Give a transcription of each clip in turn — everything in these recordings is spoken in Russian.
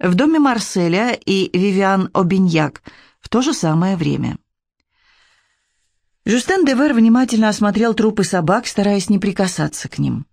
в доме Марселя и Вивиан Обиньяк в то же самое время. Жюстен Девер внимательно осмотрел трупы собак, стараясь не прикасаться к ним.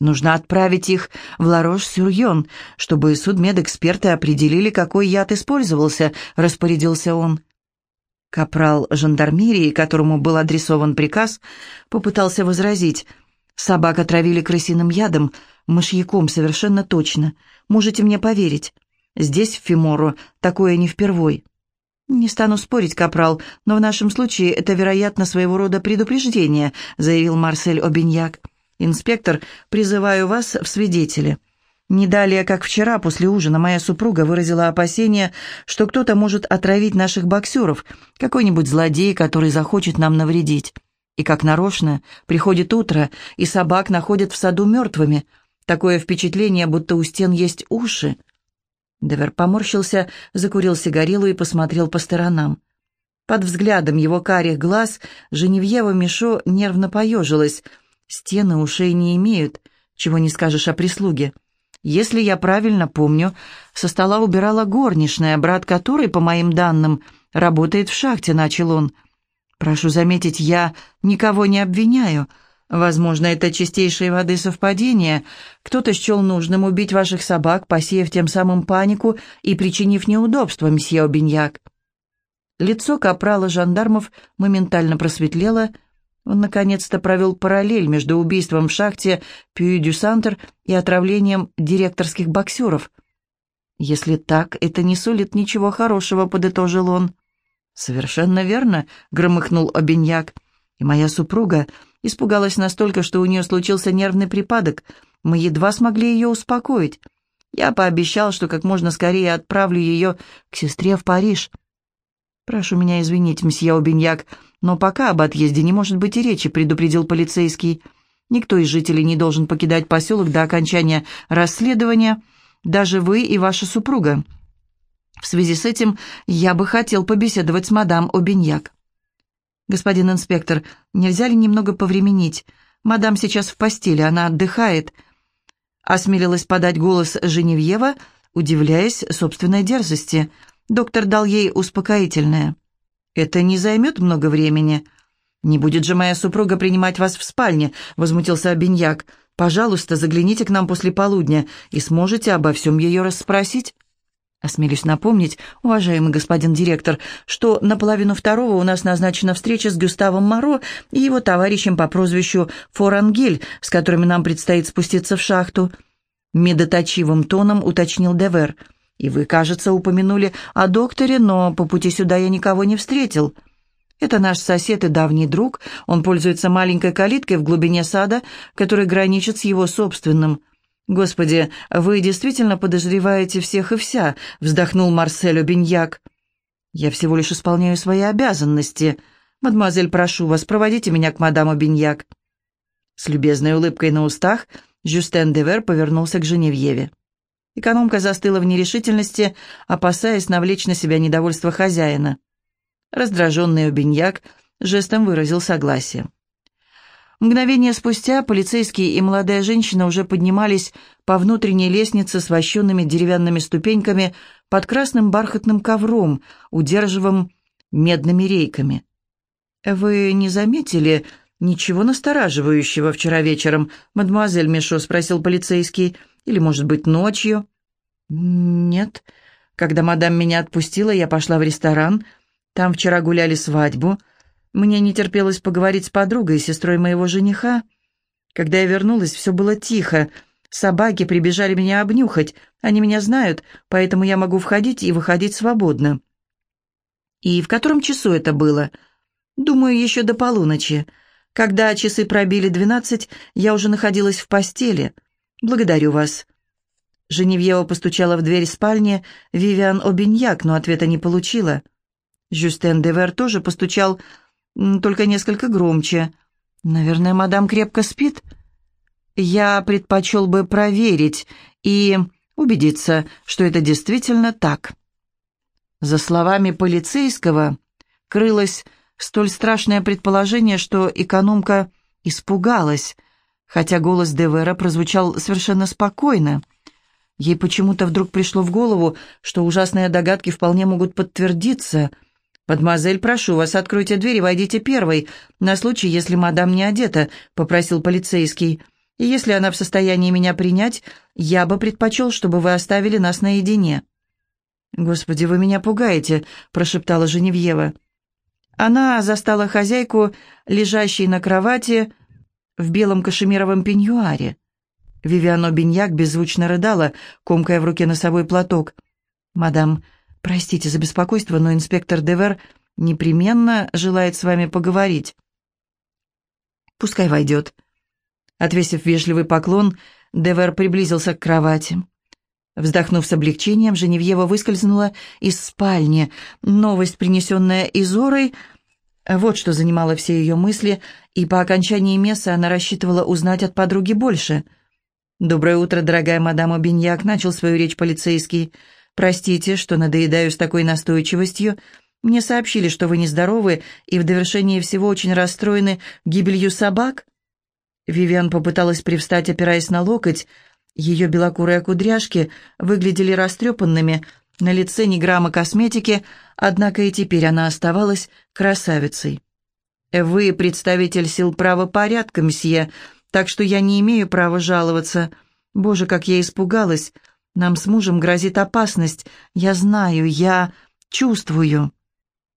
Нужно отправить их в Ларош-Сюрьон, чтобы судмедэксперты определили, какой яд использовался, распорядился он. Капрал жандармерии, которому был адресован приказ, попытался возразить. «Собак отравили крысиным ядом, мышьяком совершенно точно. Можете мне поверить. Здесь, в Фимору, такое не впервой». «Не стану спорить, Капрал, но в нашем случае это, вероятно, своего рода предупреждение», заявил Марсель Обиньяк. «Инспектор, призываю вас в свидетели». Не далее, как вчера, после ужина, моя супруга выразила опасение, что кто-то может отравить наших боксеров, какой-нибудь злодей, который захочет нам навредить. И как нарочно, приходит утро, и собак находят в саду мертвыми. Такое впечатление, будто у стен есть уши. Девер поморщился, закурил сигарилу и посмотрел по сторонам. Под взглядом его карих глаз Женевьева Мишо нервно поежилась — Стены ушей не имеют, чего не скажешь о прислуге. Если я правильно помню, со стола убирала горничная, брат которой, по моим данным, работает в шахте, начал он. Прошу заметить, я никого не обвиняю. Возможно, это чистейшей воды совпадение. Кто-то счел нужным убить ваших собак, посеяв тем самым панику и причинив неудобства, мсье Обиньяк. Лицо капрала жандармов моментально просветлело, он наконец-то провел параллель между убийством в шахте Пью-Дю-Сантер и отравлением директорских боксеров. «Если так, это не сулит ничего хорошего», — подытожил он. «Совершенно верно», — громыхнул Обиньяк. «И моя супруга испугалась настолько, что у нее случился нервный припадок. Мы едва смогли ее успокоить. Я пообещал, что как можно скорее отправлю ее к сестре в Париж. «Прошу меня извинить, мсье Обиньяк, но пока об отъезде не может быть и речи», — предупредил полицейский. «Никто из жителей не должен покидать поселок до окончания расследования, даже вы и ваша супруга. В связи с этим я бы хотел побеседовать с мадам Обиньяк». «Господин инспектор, нельзя ли немного повременить? Мадам сейчас в постели, она отдыхает». Осмелилась подать голос Женевьева, удивляясь собственной дерзости — Доктор дал ей успокоительное. «Это не займет много времени». «Не будет же моя супруга принимать вас в спальне», — возмутился Обиньяк. «Пожалуйста, загляните к нам после полудня и сможете обо всем ее расспросить». Осмелюсь напомнить, уважаемый господин директор, что на половину второго у нас назначена встреча с Гюставом Моро и его товарищем по прозвищу Форангель, с которыми нам предстоит спуститься в шахту. Медоточивым тоном уточнил Девер — и вы, кажется, упомянули о докторе, но по пути сюда я никого не встретил. Это наш сосед и давний друг. Он пользуется маленькой калиткой в глубине сада, который граничит с его собственным. «Господи, вы действительно подозреваете всех и вся», — вздохнул Марсель Беньяк. «Я всего лишь исполняю свои обязанности. Мадемуазель, прошу вас, проводите меня к мадам Беньяк». С любезной улыбкой на устах Жюстен Девер повернулся к Женевьеве. Экономка застыла в нерешительности, опасаясь навлечь на себя недовольство хозяина. Раздраженный Обиньяк жестом выразил согласие. Мгновение спустя полицейские и молодая женщина уже поднимались по внутренней лестнице с вощенными деревянными ступеньками под красным бархатным ковром, удерживаем медными рейками. «Вы не заметили ничего настораживающего вчера вечером?» «Мадемуазель Мишо?» — спросил полицейский — или, может быть, ночью?» «Нет. Когда мадам меня отпустила, я пошла в ресторан. Там вчера гуляли свадьбу. Мне не терпелось поговорить с подругой и сестрой моего жениха. Когда я вернулась, все было тихо. Собаки прибежали меня обнюхать. Они меня знают, поэтому я могу входить и выходить свободно». «И в котором часу это было?» «Думаю, еще до полуночи. Когда часы пробили двенадцать, я уже находилась в постели». «Благодарю вас». Женевьева постучала в дверь спальни Вивиан Обиньяк, но ответа не получила. Жюстен Девер тоже постучал, только несколько громче. «Наверное, мадам крепко спит?» «Я предпочел бы проверить и убедиться, что это действительно так». За словами полицейского крылось столь страшное предположение, что экономка испугалась – хотя голос Девера прозвучал совершенно спокойно. Ей почему-то вдруг пришло в голову, что ужасные догадки вполне могут подтвердиться. «Мадемуазель, прошу вас, откройте дверь и войдите первой, на случай, если мадам не одета», — попросил полицейский. «И если она в состоянии меня принять, я бы предпочел, чтобы вы оставили нас наедине». «Господи, вы меня пугаете», — прошептала Женевьева. Она застала хозяйку, лежащей на кровати в белом кашемировом пеньюаре. Вивиано Беньяк беззвучно рыдала, комкая в руке носовой платок. «Мадам, простите за беспокойство, но инспектор Девер непременно желает с вами поговорить». «Пускай войдет». Отвесив вежливый поклон, Девер приблизился к кровати. Вздохнув с облегчением, Женевьева выскользнула из спальни. Новость, принесенная Изорой, вот что занимало все ее мысли, и по окончании месса она рассчитывала узнать от подруги больше. «Доброе утро, дорогая мадам Обиньяк», — начал свою речь полицейский. «Простите, что надоедаю с такой настойчивостью. Мне сообщили, что вы нездоровы и в довершении всего очень расстроены гибелью собак». Вивиан попыталась привстать, опираясь на локоть, — ее белокурые кудряшки выглядели растрепанными, на лице ни грамма косметики, однако и теперь она оставалась красавицей. «Вы представитель сил правопорядка, мсье, так что я не имею права жаловаться. Боже, как я испугалась! Нам с мужем грозит опасность. Я знаю, я чувствую.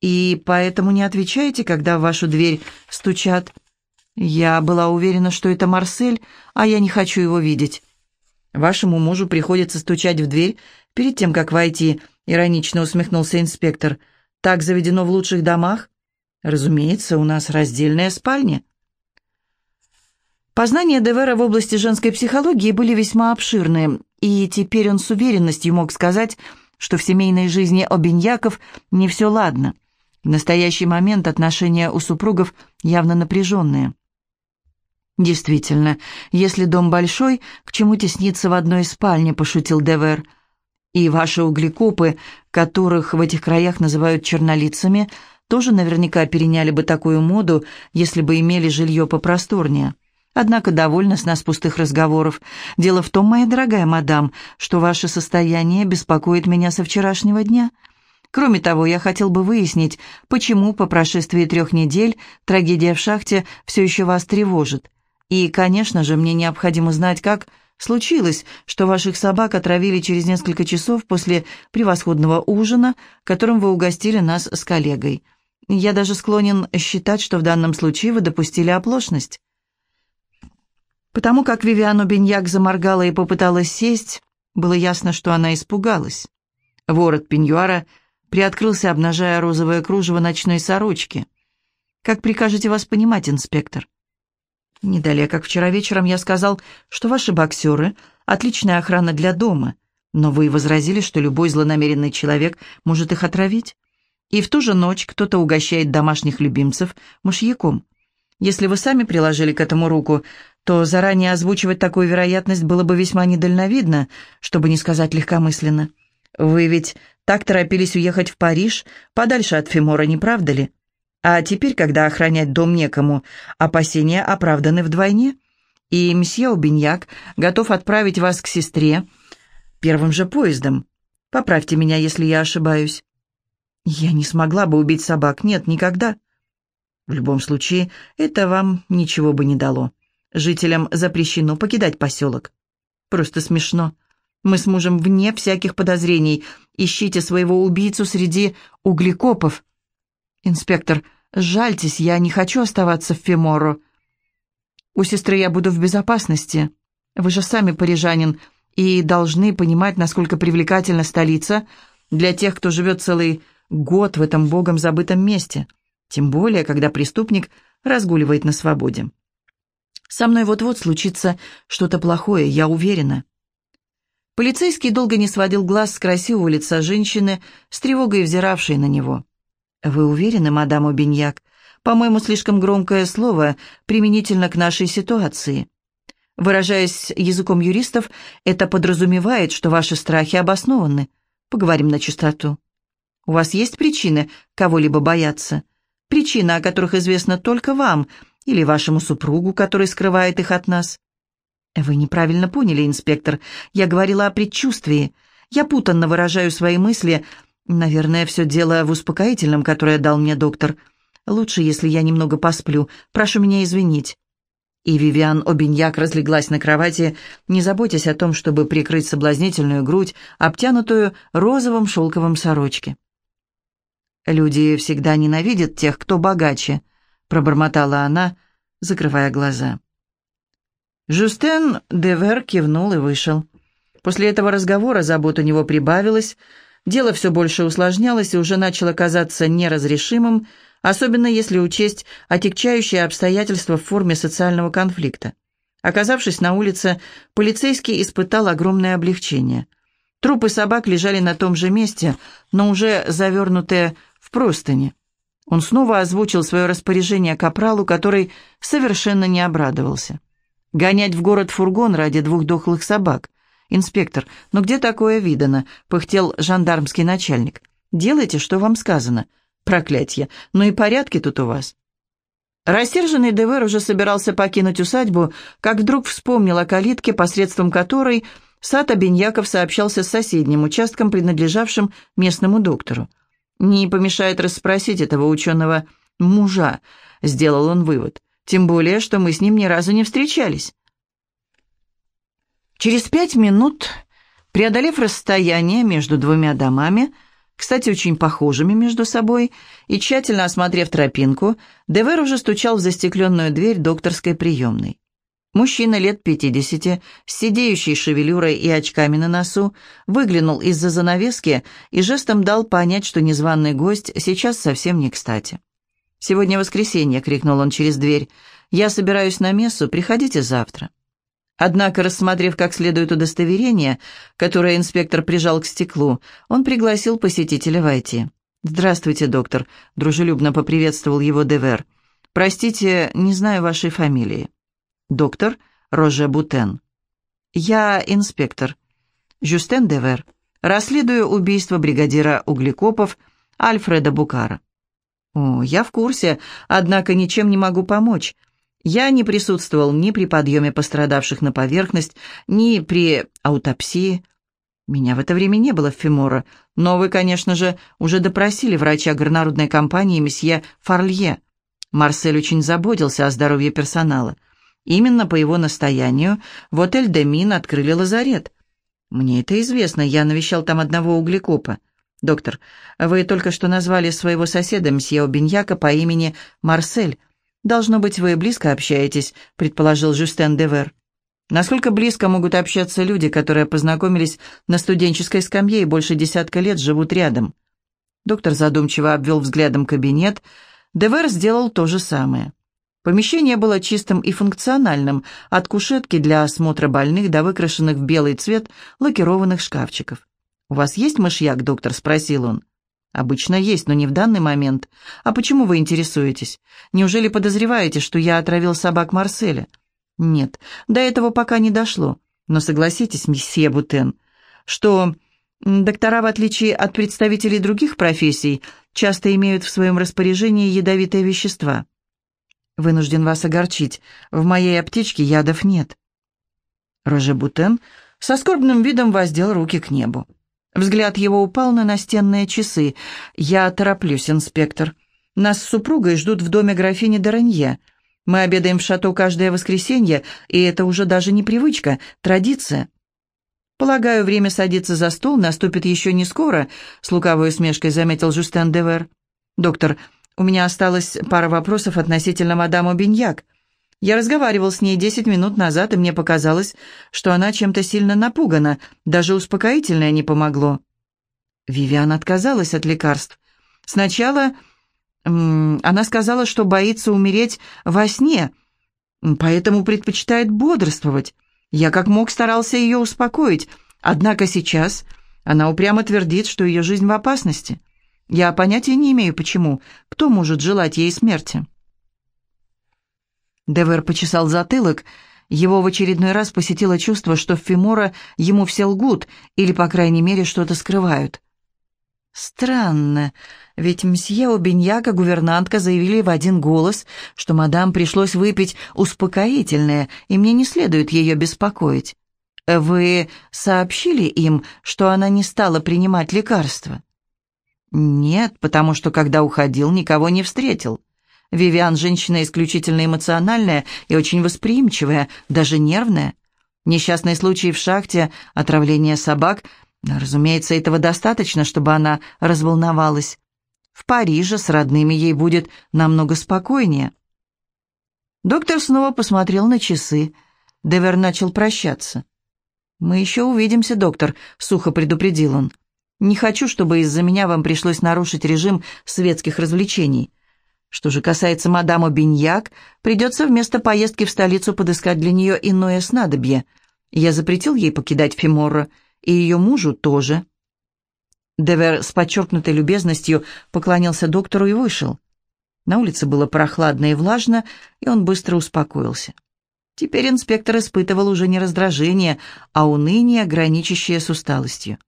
И поэтому не отвечаете, когда в вашу дверь стучат. Я была уверена, что это Марсель, а я не хочу его видеть». Вашему мужу приходится стучать в дверь перед тем, как войти», — иронично усмехнулся инспектор. «Так заведено в лучших домах?» «Разумеется, у нас раздельная спальня». Познания Девера в области женской психологии были весьма обширные, и теперь он с уверенностью мог сказать, что в семейной жизни Обиньяков не все ладно. В настоящий момент отношения у супругов явно напряженные. «Действительно, если дом большой, к чему тесниться в одной спальне?» – пошутил Девер. «И ваши углекопы, которых в этих краях называют чернолицами, тоже наверняка переняли бы такую моду, если бы имели жилье попросторнее. Однако довольно с нас пустых разговоров. Дело в том, моя дорогая мадам, что ваше состояние беспокоит меня со вчерашнего дня». Кроме того, я хотел бы выяснить, почему по прошествии трех недель трагедия в шахте все еще вас тревожит. И, конечно же, мне необходимо знать, как случилось, что ваших собак отравили через несколько часов после превосходного ужина, которым вы угостили нас с коллегой. Я даже склонен считать, что в данном случае вы допустили оплошность. Потому как Вивиану Беньяк заморгала и попыталась сесть, было ясно, что она испугалась. Ворот пеньюара приоткрылся, обнажая розовое кружево ночной сорочки. «Как прикажете вас понимать, инспектор?» Не далее, как вчера вечером я сказал, что ваши боксеры — отличная охрана для дома, но вы возразили, что любой злонамеренный человек может их отравить. И в ту же ночь кто-то угощает домашних любимцев мышьяком. Если вы сами приложили к этому руку, то заранее озвучивать такую вероятность было бы весьма недальновидно, чтобы не сказать легкомысленно. Вы ведь так торопились уехать в Париж, подальше от Фимора, не правда ли? А теперь, когда охранять дом некому, опасения оправданы вдвойне, и мсье Убиньяк готов отправить вас к сестре первым же поездом. Поправьте меня, если я ошибаюсь. Я не смогла бы убить собак, нет, никогда. В любом случае, это вам ничего бы не дало. Жителям запрещено покидать поселок. Просто смешно. Мы с мужем вне всяких подозрений. Ищите своего убийцу среди углекопов. Инспектор, жальтесь, я не хочу оставаться в Фемору. У сестры я буду в безопасности. Вы же сами парижанин и должны понимать, насколько привлекательна столица для тех, кто живет целый год в этом богом забытом месте. Тем более, когда преступник разгуливает на свободе. Со мной вот-вот случится что-то плохое, я уверена. Полицейский долго не сводил глаз с красивого лица женщины, с тревогой взиравшей на него. «Вы уверены, мадам Обиньяк? По-моему, слишком громкое слово применительно к нашей ситуации. Выражаясь языком юристов, это подразумевает, что ваши страхи обоснованы. Поговорим на чистоту. У вас есть причины кого-либо бояться? Причины, о которых известно только вам или вашему супругу, который скрывает их от нас?» «Вы неправильно поняли, инспектор. Я говорила о предчувствии. Я путанно выражаю свои мысли. Наверное, все дело в успокоительном, которое дал мне доктор. Лучше, если я немного посплю. Прошу меня извинить». И Вивиан Обиньяк разлеглась на кровати, не заботясь о том, чтобы прикрыть соблазнительную грудь, обтянутую розовым шелковым сорочке. «Люди всегда ненавидят тех, кто богаче», — пробормотала она, закрывая глаза. Жустен Девер кивнул и вышел. После этого разговора забот у него прибавилось, дело все больше усложнялось и уже начало казаться неразрешимым, особенно если учесть отягчающие обстоятельства в форме социального конфликта. Оказавшись на улице, полицейский испытал огромное облегчение. Трупы собак лежали на том же месте, но уже завернутые в простыни. Он снова озвучил свое распоряжение капралу, который совершенно не обрадовался. «Гонять в город фургон ради двух дохлых собак. Инспектор, ну где такое видано?» — пыхтел жандармский начальник. «Делайте, что вам сказано. Проклятье! Ну и порядки тут у вас!» Рассерженный Девер уже собирался покинуть усадьбу, как вдруг вспомнил о калитке, посредством которой сад Обиньяков сообщался с соседним участком, принадлежавшим местному доктору. «Не помешает расспросить этого ученого мужа», — сделал он вывод. «Тем более, что мы с ним ни разу не встречались». Через пять минут, преодолев расстояние между двумя домами, кстати, очень похожими между собой, и тщательно осмотрев тропинку, Девер уже стучал в застекленную дверь докторской приемной. Мужчина лет пятидесяти, с сидеющей шевелюрой и очками на носу, выглянул из-за занавески и жестом дал понять, что незваный гость сейчас совсем не кстати. «Сегодня воскресенье», — крикнул он через дверь. «Я собираюсь на мессу, приходите завтра». Однако, рассмотрев как следует удостоверение, которое инспектор прижал к стеклу, он пригласил посетителя войти. «Здравствуйте, доктор», — дружелюбно поприветствовал его Девер. «Простите, не знаю вашей фамилии». «Доктор Роже Бутен». «Я инспектор. Жюстен Девер. Расследую убийство бригадира углекопов Альфреда Букара». «О, я в курсе, однако ничем не могу помочь. Я не присутствовал ни при подъеме пострадавших на поверхность, ни при аутопсии. Меня в это время не было в Фимора, но вы, конечно же, уже допросили врача горнорудной компании месье Фарлье. Марсель очень заботился о здоровье персонала. Именно по его настоянию в отель «Демин» открыли лазарет. Мне это известно, я навещал там одного углекопа. Доктор, вы только что назвали своего соседа, мсье Обиньяка, по имени Марсель. «Должно быть, вы близко общаетесь», — предположил Жюстен Девер. «Насколько близко могут общаться люди, которые познакомились на студенческой скамье и больше десятка лет живут рядом?» Доктор задумчиво обвел взглядом кабинет. Девер сделал то же самое. Помещение было чистым и функциональным, от кушетки для осмотра больных до выкрашенных в белый цвет лакированных шкафчиков. «У вас есть мышьяк, доктор?» — спросил он. «Обычно есть, но не в данный момент. А почему вы интересуетесь? Неужели подозреваете, что я отравил собак Марселя?» «Нет, до этого пока не дошло. Но согласитесь, месье Бутен, что доктора, в отличие от представителей других профессий, часто имеют в своем распоряжении ядовитые вещества. Вынужден вас огорчить. В моей аптечке ядов нет». Роже Бутен со скорбным видом воздел руки к небу. Взгляд его упал на настенные часы. «Я тороплюсь, инспектор. Нас с супругой ждут в доме графини Доранье. Мы обедаем в шато каждое воскресенье, и это уже даже не привычка, традиция». «Полагаю, время садиться за стол наступит еще не скоро», — с лукавой усмешкой заметил Жустен Девер. «Доктор, у меня осталось пара вопросов относительно мадам Беньяк. Я разговаривал с ней десять минут назад, и мне показалось, что она чем-то сильно напугана, даже успокоительное не помогло. Вивиан отказалась от лекарств. Сначала она сказала, что боится умереть во сне, поэтому предпочитает бодрствовать. Я как мог старался ее успокоить, однако сейчас она упрямо твердит, что ее жизнь в опасности. Я понятия не имею, почему. Кто может желать ей смерти?» Девер почесал затылок. Его в очередной раз посетило чувство, что в Фимора ему все лгут или, по крайней мере, что-то скрывают. Странно, ведь мсье Обиньяк и гувернантка заявили в один голос, что мадам пришлось выпить успокоительное, и мне не следует ее беспокоить. Вы сообщили им, что она не стала принимать лекарства? Нет, потому что, когда уходил, никого не встретил. Вивиан женщина исключительно эмоциональная и очень восприимчивая, даже нервная. Несчастный случай в шахте, отравление собак Разумеется, этого достаточно, чтобы она разволновалась. В Париже с родными ей будет намного спокойнее. Доктор снова посмотрел на часы. Девер начал прощаться. «Мы еще увидимся, доктор», — сухо предупредил он. «Не хочу, чтобы из-за меня вам пришлось нарушить режим светских развлечений. Что же касается мадам Биньяк, придется вместо поездки в столицу подыскать для нее иное снадобье. Я запретил ей покидать Фиморро, — и ее мужу тоже. Девер с подчеркнутой любезностью поклонился доктору и вышел. На улице было прохладно и влажно, и он быстро успокоился. Теперь инспектор испытывал уже не раздражение, а уныние, граничащее с усталостью.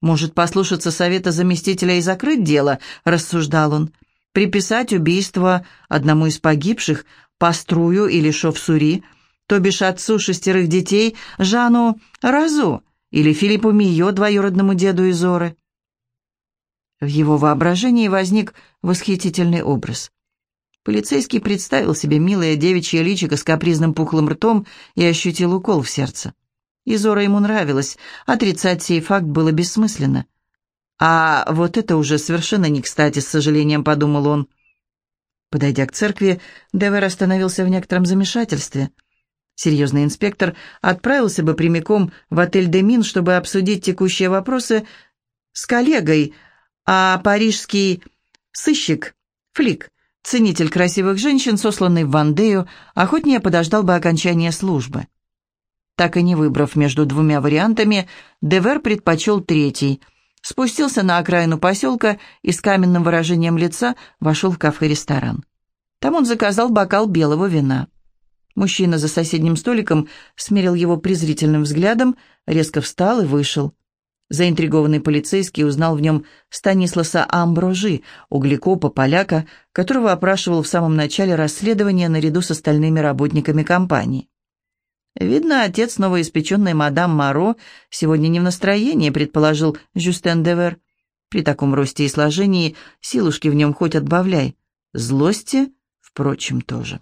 «Может, послушаться совета заместителя и закрыть дело?» — рассуждал он. «Приписать убийство одному из погибших, Паструю или Шовсури, то бишь отцу шестерых детей, Жану Разу, или Филиппу Мио, двоюродному деду Изоры. В его воображении возник восхитительный образ. Полицейский представил себе милое девичье личико с капризным пухлым ртом и ощутил укол в сердце. Изора ему нравилась, отрицать сей факт было бессмысленно. А вот это уже совершенно не кстати, с сожалением подумал он. Подойдя к церкви, Девер остановился в некотором замешательстве – Серьезный инспектор отправился бы прямиком в отель «Демин», чтобы обсудить текущие вопросы с коллегой, а парижский сыщик, флик, ценитель красивых женщин, сосланный в Вандею, охотнее подождал бы окончания службы. Так и не выбрав между двумя вариантами, Девер предпочел третий, спустился на окраину поселка и с каменным выражением лица вошел в кафе-ресторан. Там он заказал бокал белого вина. Мужчина за соседним столиком смерил его презрительным взглядом, резко встал и вышел. Заинтригованный полицейский узнал в нем Станисласа Амброжи, углекопа, поляка, которого опрашивал в самом начале расследования наряду с остальными работниками компании. «Видно, отец новоиспеченной мадам Маро сегодня не в настроении», предположил Жюстен Девер. «При таком росте и сложении силушки в нем хоть отбавляй. Злости, впрочем, тоже».